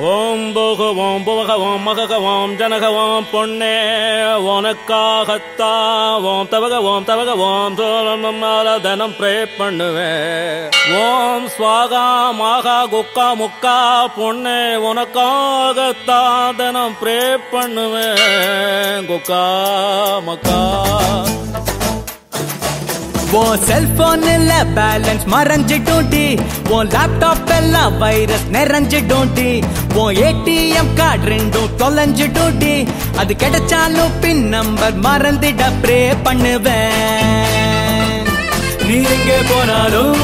ஓம் போகவோம் புவகவோம் மககவோம் ஜனகவோம் பொன்னே உனக்காகத்தான் ஓம் தவகவோம் தவகவோம் சோழமால தினம் ப்ரே பண்ணுவேன் ஓம் ஸ்வாகா மாகா குக்கா முக்கா பொன்னே உனக்காகத்தான் தினம் ப்ரே பண்ணுவேன் குக்கா மக்கா. உன் செல்போன்ல பேலன்ஸ் மறைஞ்சிட்டோண்டி உன் லேப்டாப் எல்லாம் வைரஸ் நிறைஞ்சிட்டோண்டி உன் ஏடிஎம் கார்டு ரெண்டும் தொலைஞ்சிட்டோண்டி அது கிடைச்சாலும் பின் நம்பர் மறந்துட ப்ரே பண்ணுவேன். நீ எங்கே போனாலும்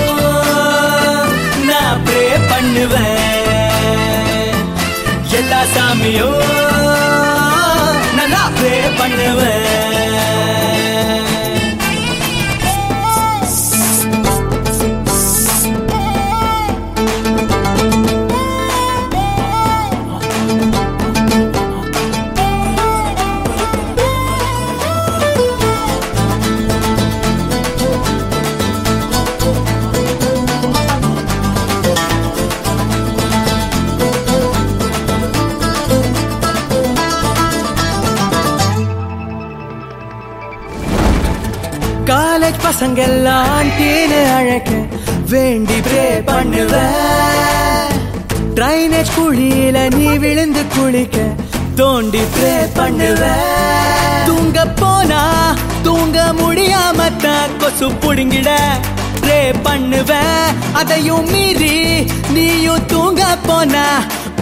நான் ப்ரே பண்ணுவேன். எல்லா சாமியும் நல்லா ப்ரே பண்ணுவேன். பசங்கெல்லாம் பசங்க டீனு அழைக்க வேண்டி பிரே பண்ணுவ ட்ரைனேஜ் குழியில நீ விழுந்து குளிக்க தோண்டி பிரே பண்ணுவ தூங்க போனா தூங்க முடியாம தான் கொசு புடுங்கிட பிரே பண்ணுவ அதையும் மீறி நீயும் தூங்க போனா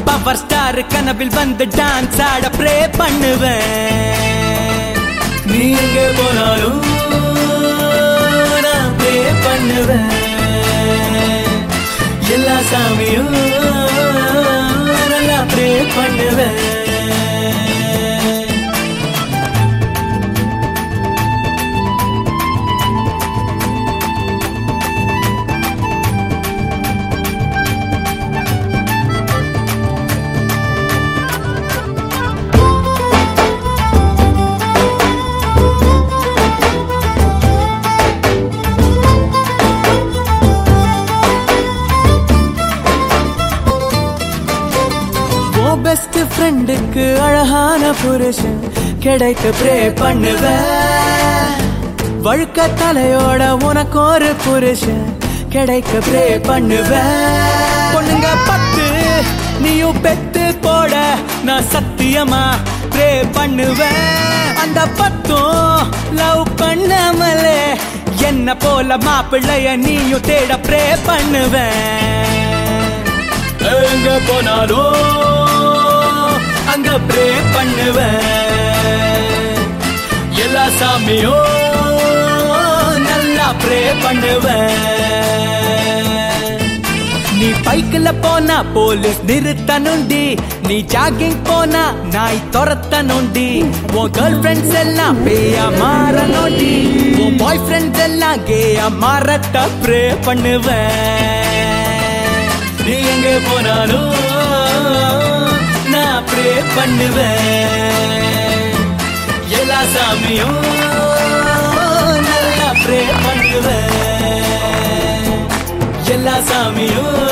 பவர் ஸ்டார் கனவில் வந்து டான்ஸ் ஆட பிரே பண்ணுவேன். நீ எங்க போனாலும் பண்ணுவேன் எல்லா சாமியும் பெஸ்ட் ஃப்ரெண்டுக்கு அழகான புருஷன் கிடைக்க ப்ரே பண்ணுவேன். வழுக்க தலையோட உனக்கு ஒரு புருஷன் கிடைக்க ப்ரே பண்ணுவேன். பொண்ணுங்க பத்து நீயும் பெத்து போட நான் சத்தியமா ப்ரே பண்ணுவேன். அந்த பத்தும் லவ் பண்ணாமலே என்ன போல மாப்பிள்ளைய நீயும் தேட ப்ரே பண்ணுவேன். எங்க போனாலும் அங்க ப்ரே பண்ணுவேன். எல்லா சாமியோ நல்லா ப்ரே பண்ணுவேன். நீ பைக்கில் போனா போலீஸ் நிறுத்தணுண்டி நீ ஜாகிங் போனா நாய் துரத்தணுண்டி உன் கேர்ள் ஃப்ரெண்ட்ஸ் எல்லாம் பேயா மாறணுண்டி உன் பாய் ஃப்ரெண்ட்ஸ் எல்லாம் கேயா மாறத்த ப்ரே பண்ணுவேன். நீ எங்கே போனாலும் பண்ணுவேன். எல்லா சாமியும் நல்லா ப்ரே பண்ணுவேன். எல்லா சாமியும்